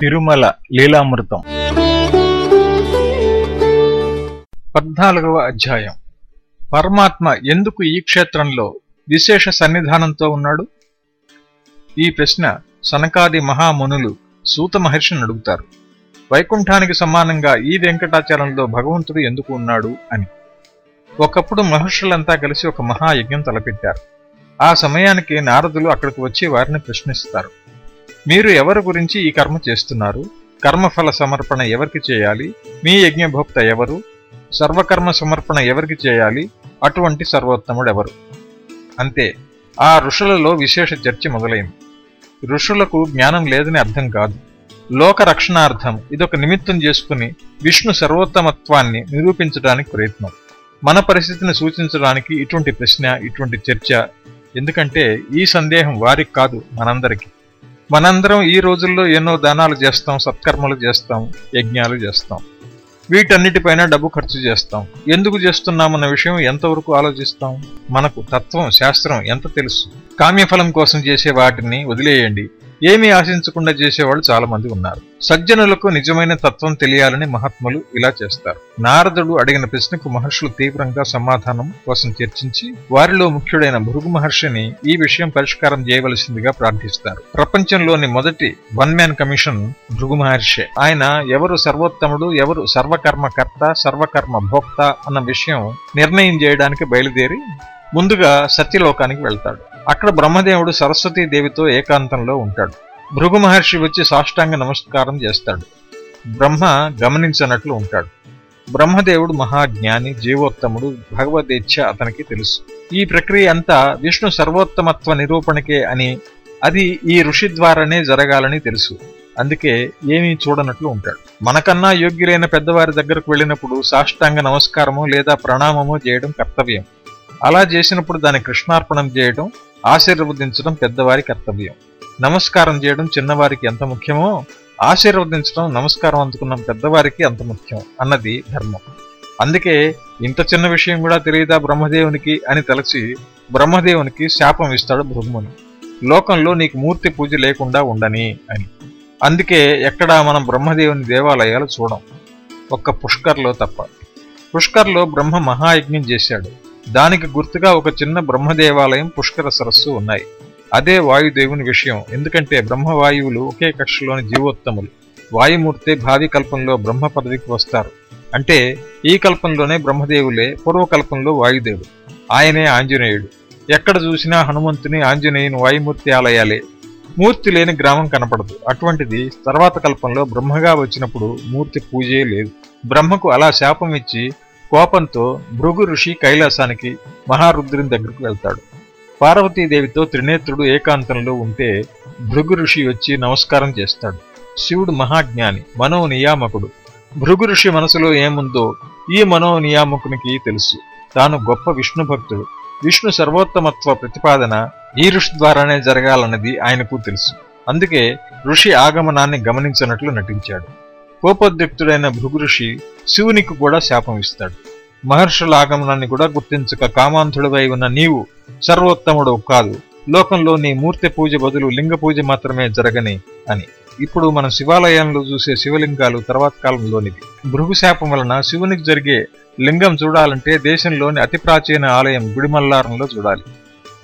తిరుమల లీలామృతం. పద్నాలుగవ అధ్యాయం. పరమాత్మ ఎందుకు ఈ క్షేత్రంలో విశేష సన్నిధానంతో ఉన్నాడు? ఈ ప్రశ్న సనకాది మహామునులు సూత మహర్షిని అడుగుతారు. వైకుంఠానికి సమానంగా ఈ వెంకటాచలంలో భగవంతుడు ఎందుకు ఉన్నాడు అని. ఒకప్పుడు మహర్షులంతా కలిసి ఒక మహాయజ్ఞం తలపెట్టారు. ఆ సమయానికి నారదులు అక్కడికి వచ్చి వారిని ప్రశ్నిస్తారు. మీరు ఎవరి గురించి ఈ కర్మ చేస్తున్నారు? కర్మఫల సమర్పణ ఎవరికి చేయాలి? మీ యజ్ఞభోక్త ఎవరు? సర్వకర్మ సమర్పణ ఎవరికి చేయాలి? అటువంటి సర్వోత్తముడు ఎవరు అంతే. ఆ ఋషులలో విశేష చర్చ మొదలైంది. ఋషులకు జ్ఞానం లేదని అర్థం కాదు. లోక రక్షణార్థం ఇదొక నిమిత్తం చేసుకుని విష్ణు సర్వోత్తమత్వాన్ని నిరూపించడానికి ప్రయత్నం. మన పరిస్థితిని సూచించడానికి ఇటువంటి ప్రశ్న ఇటువంటి చర్చ. ఎందుకంటే ఈ సందేహం వారికి కాదు మనందరికీ. మనందరం ఈ రోజుల్లో ఎన్నో దానాలు చేస్తాం సత్కర్మలు చేస్తాం యజ్ఞాలు చేస్తాం. వీటన్నిటిపైన డబ్బు ఖర్చు చేస్తాం. ఎందుకు చేస్తున్నామన్న విషయం ఎంతవరకు ఆలోచిస్తాం? మనకు తత్వం శాస్త్రం ఎంత తెలుసు? కామ్యఫలం కోసం చేసే వాటిని వదిలేయండి. ఏమీ ఆశించకుండా చేసేవాళ్ళు చాలా మంది ఉన్నారు. సజ్జనులకు నిజమైన తత్వం తెలియాలని మహాత్ములు ఇలా చేస్తారు. నారదుడు అడిగిన ప్రశ్నకు మహర్షులు తీవ్రంగా సమాధానం కోసం చర్చించి వారిలో ముఖ్యుడైన భృగు మహర్షిని ఈ విషయం పరిష్కారం చేయవలసిందిగా ప్రార్థిస్తారు. ప్రపంచంలోని మొదటి వన్ మ్యాన్ కమిషన్ భృగు మహర్షి. ఆయన ఎవరు సర్వోత్తముడు ఎవరు సర్వకర్మకర్త సర్వకర్మ భోక్త అన్న విషయం నిర్ణయం చేయడానికి బయలుదేరి ముందుగా సత్యలోకానికి వెళ్తాడు. అక్కడ బ్రహ్మదేవుడు సరస్వతీదేవితో ఏకాంతంలో ఉంటాడు. భృగు మహర్షి వచ్చి సాష్టాంగ నమస్కారం చేస్తాడు. బ్రహ్మ గమనించనట్లు ఉంటాడు. బ్రహ్మదేవుడు మహాజ్ఞాని జీవోత్తముడు భగవదేచ్ఛ అతనికి తెలుసు. ఈ ప్రక్రియ అంతా విష్ణు సర్వోత్తమత్వ నిరూపణకే అని అది ఈ ఋషి ద్వారానే జరగాలని తెలుసు. అందుకే ఏమీ చూడనట్లు ఉంటాడు. మనకన్నా యోగ్యులైన పెద్దవారి దగ్గరకు వెళ్ళినప్పుడు సాష్టాంగ నమస్కారము లేదా ప్రణామము చేయడం కర్తవ్యం. అలా చేసినప్పుడు దాని కృష్ణార్పణం చేయడం ఆశీర్వదించడం పెద్దవారి కర్తవ్యం. నమస్కారం చేయడం చిన్నవారికి ఎంత ముఖ్యమో ఆశీర్వదించడం నమస్కారం అందుకున్న పెద్దవారికి అంత ముఖ్యం అన్నది ధర్మం. అందుకే ఇంత చిన్న విషయం కూడా తెలియదా బ్రహ్మదేవునికి అని తలచి బ్రహ్మదేవునికి శాపం ఇస్తాడు బ్రహ్మని. లోకంలో నీకు మూర్తి పూజ లేకుండా ఉండని అని. అందుకే ఎక్కడా మనం బ్రహ్మదేవుని దేవాలయాలు చూడం. ఒక్క పుష్కర్లో తప్ప. పుష్కర్లో బ్రహ్మ మహాయజ్ఞం చేశాడు. దానికి గుర్తుగా ఒక చిన్న బ్రహ్మదేవాలయం పుష్కర సరస్సు ఉన్నాయి. అదే వాయుదేవుని విషయం. ఎందుకంటే బ్రహ్మవాయువులు ఒకే కక్షలోని జీవోత్తములు. వాయుమూర్తే భావి కల్పంలో బ్రహ్మ పదవికి వస్తారు. అంటే ఈ కల్పంలోనే బ్రహ్మదేవులే పూర్వకల్పంలో వాయుదేవుడు. ఆయనే ఆంజనేయుడు. ఎక్కడ చూసినా హనుమంతుని ఆంజనేయుని వాయుమూర్తి ఆలయాలే. మూర్తి లేని గ్రామం కనపడదు. అటువంటిది తర్వాత కల్పంలో బ్రహ్మగా వచ్చినప్పుడు మూర్తి పూజే లేదు. బ్రహ్మకు అలా శాపం ఇచ్చి కోపంతో భృగు ఋషి కైలాసానికి మహారుద్రుని దగ్గరకు వెళ్తాడు. పార్వతీదేవితో త్రినేత్రుడు ఏకాంతంలో ఉంటే భృగు ఋషి వచ్చి నమస్కారం చేస్తాడు. శివుడు మహాజ్ఞాని మనో నియామకుడు భృగు ఋషి మనసులో ఏముందో ఈ మనో నియామకునికి తెలుసు. తాను గొప్ప విష్ణు భక్తుడు. విష్ణు సర్వోత్తమత్వ ప్రతిపాదన ఈ ఋషి ద్వారానే జరగాలన్నది ఆయనకు తెలుసు. అందుకే ఋషి ఆగమనాన్ని గమనించినట్లు నటించాడు. కోపోద్రిక్తుడైన భృగు ఋషి శివునికి కూడా శాపం ఇస్తాడు. మహర్షుల ఆగమనాన్ని కూడా గుర్తించక కామాంధుడివై ఉన్న నీవు సర్వోత్తముడు కాదు. లోకంలో నీ మూర్తి పూజ బదులు లింగ పూజ మాత్రమే జరగని అని. ఇప్పుడు మన శివాలయంలో చూసే శివలింగాలు తర్వాత కాలంలోనివి. భృగు శాపం వలన శివునికి జరిగే లింగం చూడాలంటే దేశంలోని అతి ప్రాచీన ఆలయం గుడిమల్లారంలో చూడాలి.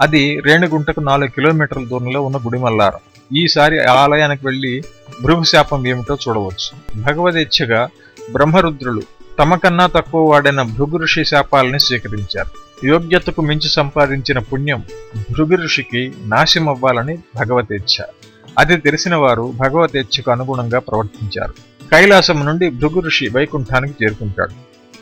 అది రేణుగుంటకు నాలుగు కిలోమీటర్ల దూరంలో ఉన్న గుడిమల్లారం. ఈసారి ఆలయానికి వెళ్ళి భృగు శాపం ఏమిటో చూడవచ్చు. భగవదేచ్ఛగా బ్రహ్మరుద్రులు తమకన్నా తక్కువ వాడైన భృగు ఋషి శాపాలని స్వీకరించారు. యోగ్యతకు మించి సంపాదించిన పుణ్యం భృగు ఋషికి నాశమవ్వాలని భగవతేచ్ఛ. అది తెలిసిన వారు భగవతేచ్ఛకు అనుగుణంగా ప్రవర్తించారు. కైలాసం నుండి భృగు ఋషి వైకుంఠానికి చేరుకుంటాడు.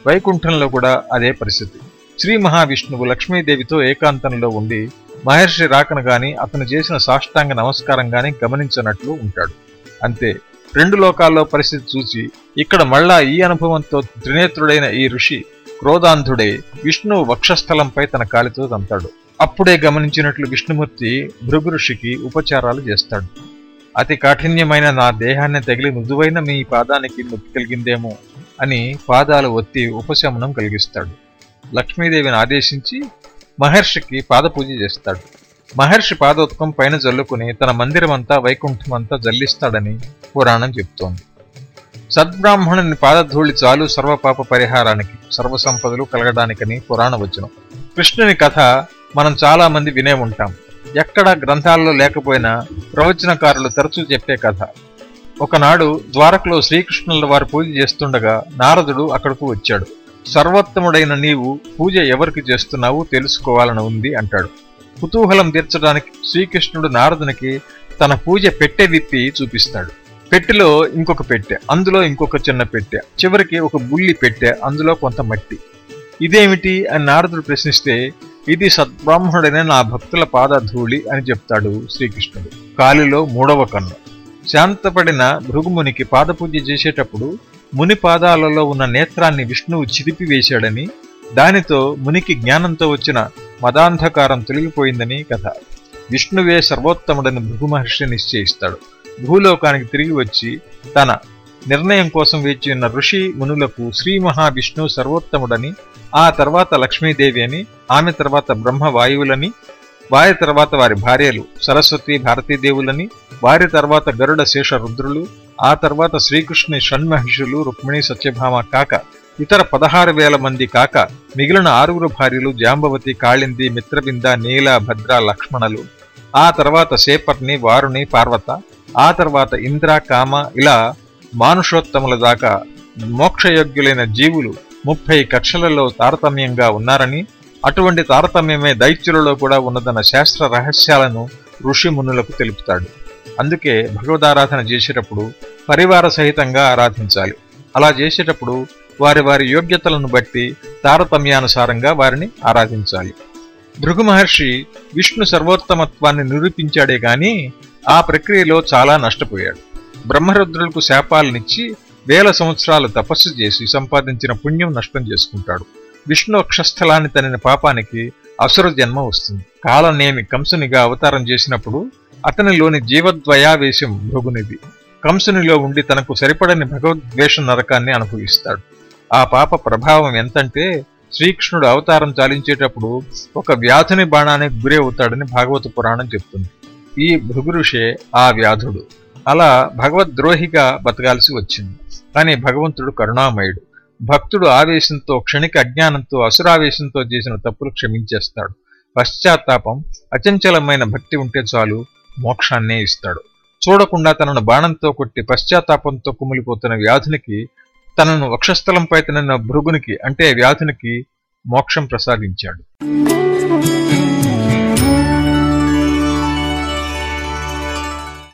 వైకుంఠంలో కూడా అదే పరిస్థితి. శ్రీ మహావిష్ణువు లక్ష్మీదేవితో ఏకాంతంలో ఉండి మహర్షి రాకను గాని అతను చేసిన సాష్టాంగ నమస్కారం గాని గమనించనట్లు ఉంటాడు. అంతే. రెండు లోకాల్లో పరిస్థితి చూసి ఇక్కడ మళ్ళా ఈ అనుభవంతో త్రినేత్రుడైన ఈ ఋషి క్రోధాంధుడై విష్ణువు వక్షస్థలంపై తన కాలితో తంతాడు అప్పుడే గమనించినట్లు విష్ణుమూర్తి భృగు ఋషికి ఉపచారాలు చేస్తాడు. అతి కాఠిన్యమైన నా దేహాన్ని తగిలి మృదువైన మీ పాదానికి నొప్పి కలిగిందేమో అని పాదాలు ఒత్తి ఉపశమనం కలిగిస్తాడు. లక్ష్మీదేవిని ఆదేశించి మహర్షికి పాదపూజ చేస్తాడు. మహర్షి పాదోత్కం పైన జల్లుకుని తన మందిరమంతా వైకుంఠమంతా జల్లిస్తాడని పురాణం చెప్తోంది. సద్బ్రాహ్మణుని పాదధూళి చాలు సర్వపాప పరిహారానికి సర్వసంపదలు కలగడానికని పురాణ వచనం. కృష్ణుని కథ మనం చాలా మంది వినే ఉంటాం. ఎక్కడ గ్రంథాల్లో లేకపోయినా ప్రవచనకారులు తరచూ చెప్పే కథ. ఒకనాడు ద్వారకలో శ్రీకృష్ణుల వారు పూజ చేస్తుండగా నారదుడు అక్కడకు వచ్చాడు. సర్వోత్తముడైన నీవు పూజ ఎవరికి చేస్తున్నావు తెలుసుకోవాలని ఉంది అంటాడు. కుతూహలం తీర్చడానికి శ్రీకృష్ణుడు నారదునికి తన పూజ పెట్టె విప్పి చూపిస్తాడు. పెట్టెలో ఇంకొక పెట్టె అందులో ఇంకొక చిన్న పెట్టె చివరికి ఒక బుల్లి పెట్టె అందులో కొంత మట్టి. ఇదేమిటి అని నారదుడు ప్రశ్నిస్తే ఇది సద్బ్రాహ్మణుడైన నా భక్తుల పాదధూళి అని చెప్తాడు శ్రీకృష్ణుడు. కాలిలో మూడవ కన్ను. శాంతపడిన భృగుమునికి పాదపూజ చేసేటప్పుడు ముని పాదాలలో ఉన్న నేత్రాన్ని విష్ణువు చిదిపివేశాడని దానితో మునికి జ్ఞానంతో వచ్చిన మదాంధకారం తొలగిపోయిందని కథ. విష్ణువే సర్వోత్తముడని భృగు మహర్షి నిశ్చయిస్తాడు. భూలోకానికి తిరిగి వచ్చి తన నిర్ణయం కోసం వేచి ఉన్న ఋషి మునులకు శ్రీ మహావిష్ణు సర్వోత్తముడని ఆ తర్వాత లక్ష్మీదేవి అని ఆమె తర్వాత బ్రహ్మ వాయువులని వారి తర్వాత వారి భార్యలు సరస్వతి భారతీదేవులని వారి తర్వాత గరుడ శేష రుద్రులు ఆ తర్వాత శ్రీకృష్ణుని షణ్మహిషులు రుక్మిణి సత్యభామ కాక ఇతర పదహారు వేల మంది కాక మిగిలిన ఆరుగురు భార్యలు జాంబవతి కాళింది మిత్రబింద నీల భద్ర లక్ష్మణలు. ఆ తర్వాత శేపర్ని వారుని పార్వత. ఆ తర్వాత ఇంద్ర కామ ఇలా మానుషోత్తముల దాకా మోక్షయోగ్యులైన జీవులు ముప్పై కక్షలలో తారతమ్యంగా ఉన్నారని అటువంటి తారతమ్యమే దైత్యులలో కూడా ఉన్నదన్న శాస్త్ర రహస్యాలను ఋషి మునులకు తెలుపుతాడు. అందుకే భగవదారాధన చేసేటప్పుడు పరివార సహితంగా ఆరాధించాలి. అలా చేసేటప్పుడు వారి వారి యోగ్యతలను బట్టి తారతమ్యానుసారంగా వారిని ఆరాధించాలి. భృగు మహర్షి విష్ణు సర్వోత్తమత్వాన్ని నిరూపించాడే గాని ఆ ప్రక్రియలో చాలా నష్టపోయాడు. బ్రహ్మరుద్రులకు శాపాలనిచ్చి వేల సంవత్సరాలు తపస్సు చేసి సంపాదించిన పుణ్యం నష్టం చేసుకుంటాడు. విష్ణు అక్షస్థలాన్ని తనిన పాపానికి అసుర జన్మ వస్తుంది. కాలనేమి కంసునిగా అవతారం చేసినప్పుడు అతనిలోని జీవద్వయావేశం భృగునిది. కంసునిలో ఉండి తనకు సరిపడని భగవద్వేష నరకాన్ని అనుభవిస్తాడు. ఆ పాప ప్రభావం ఎంతంటే శ్రీకృష్ణుడు అవతారం చాలించేటప్పుడు ఒక వ్యాధుని బాణానికి గురి అవుతాడని భాగవత పురాణం చెప్తుంది. ఈ భృగురుషే ఆ వ్యాధుడు. అలా భగవద్ద్రోహిగా బతకాల్సి వచ్చింది. కానీ భగవంతుడు కరుణామయుడు. భక్తుడు ఆవేశంతో క్షణిక అజ్ఞానంతో అసురావేశంతో చేసిన తప్పులు క్షమించేస్తాడు. పశ్చాత్తాపం అచంచలమైన భక్తి ఉంటే చాలు మోక్షాన్నే ఇస్తాడు. చూడకుండా తనను బాణంతో కొట్టి పశ్చాత్తాపంతో కుమిలిపోతున్న వ్యాధునికి తనను వక్షస్థలంపై తినన్న భృగునికి అంటే వ్యాధునికి మోక్షం ప్రసాదించాడు.